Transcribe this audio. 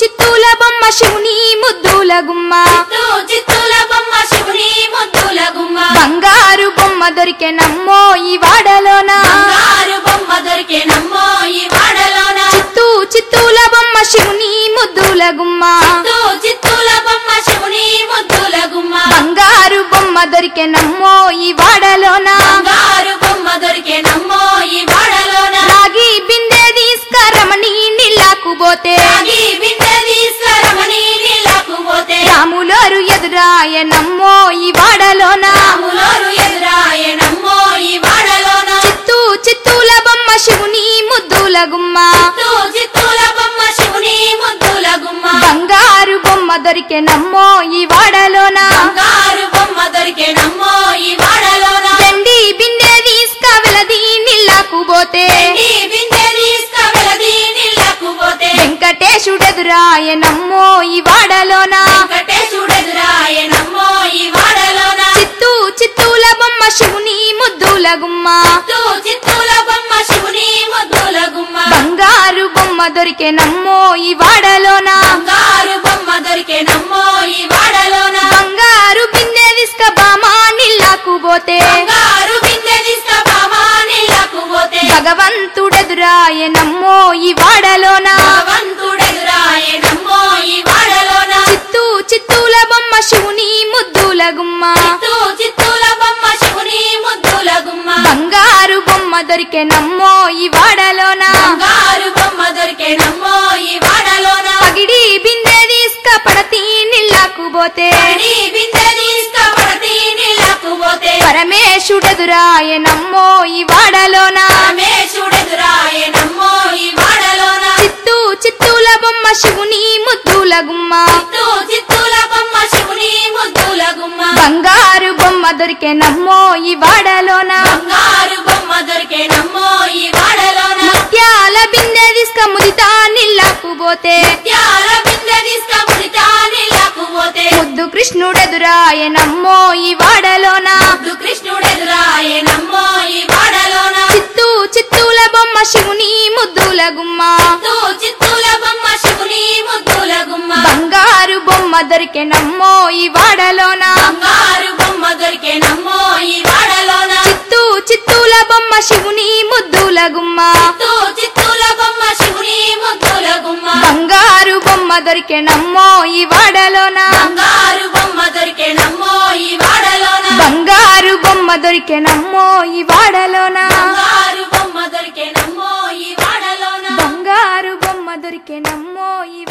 చిత్తూల బొమ్మ శివుని ముద్దుల గుమ్మ. చిత్తూ చిత్తూల బొమ్మ శివుని ముద్దుల గుమ్మ. బంగారు బొమ్మ దొరికే నమ్మో ఈ వాడలోన? బంగారు బొమ్మ దొరికే నమ్మో ఈ వాడలోన? చిత్తూ చిత్తూల బొమ్మ శివుని ముద్దుల గుమ్మ. చిత్తూ చిత్తూల బొమ్మ శివుని ముద్దుల గుమ్మ. బంగారు బొమ్మ దొరికే నమ్మో ఈ వాడలోన? బంగారు బొమ్మ దొరికే నమ్మో ఈ వాడలోన? రాగి బిందె తీసుకరమణి నీళ్ళకు పోతే. ఎదురాయ నమ్మో ఈ వాడలోన? ఈ వాడలోన? చిత్తూ చిత్తూల బొమ్మ శివుని ముద్దుల గుమ్మ. చిత్తూల బొమ్మ శివుని ముద్దుల గుమ్మ. బంగారు బొమ్మ దొరికే నమ్మో ఈ వాడలోన? బంగారు బొమ్మ దొరికే నమ్మో ఈ వాడలోన? వెండి బిందె తీసుకవెలది నీళ్ళకు పోతే. బిందె నీళ్ళకు పోతే. ఈ వాడలోన? ముద్దుల గుమ్మ శివుని ముద్దుల గుమ్మ బంగారు బొమ్మ దొరికే నమ్మో ఈ వాడలోన? బంగారు బొమ్మ దొరికే నమ్మో ఈ వాడలోన? బంగారు బిందె బామా పోతే. బంగారు బిందె తీసుకుపోమా నీళ్ళకు పోతే. భగవంతుడెదురాయ నమ్మో ఈ వాడలోన? భగవంతుడెదురాయ నమ్మో ఈ బంగారు బొమ్మ దొరికే నమ్మో ఈ వాడలోన? బంగారు బొమ్మ దొరికే నమ్మో ఈ వాడలోన? పగిడి బిందె తీసుక పడతి నీళ్ళకు పోతే. బిందె తీసుకుపడతి నీళ్ళకు పోతే. పరమేశుడెదురాయ నమ్మో ఈ వాడలోన? రమేశుడెదురాయ నమ్మో ఈ వాడలోన? చిత్తూ చిత్తూల బొమ్మ శివుని ముద్దుల గుమ్మ. చిత్తూ చిత్తూల బొమ్మ శివుని ముద్దుల గుమ్మ. బంగారు దొరికే నమ్మో ఈ వాడలోన? బంగారు బొమ్మ దొరికే నమ్మో ఈ వాడలోన? ముత్యాల బిందె తీసుక ముదితా బిందె ముద్దు కృష్ణుడెదురాయ నమ్మో ఈ వాడలోన? ముద్దు కృష్ణుడెదురాయ నమ్మో ఈ వాడలోన? చిత్తూ చిత్తూల బొమ్మ శివుని ముద్దుల గుమ్మ. చిత్తూ చిత్తూల బొమ్మ శివుని ముద్దుల గుమ్మ. బంగారు బొమ్మ దొరికే నమ్మో ఈ వాడలోన? బంగారు చిత్తూ చిత్తూల బొమ్మ శివుని ముద్దుల గుమ్మ. చిత్తూ చిత్తూల బొమ్మ శివుని ముద్దుల గుమ్మ. బంగారు బొమ్మ దొరికే నమ్మో ఈ వాడలోన. బంగారు బొమ్మ దొరికే నమ్మో ఈ వాడలోన. బంగారు బొమ్మ దొరికే నమ్మో ఈ వాడలోన. బంగారు బొమ్మ దొరికే నమ్మో ఈ వాడలోన. బంగారు బొమ్మ దొరికే నమ్మో ఈ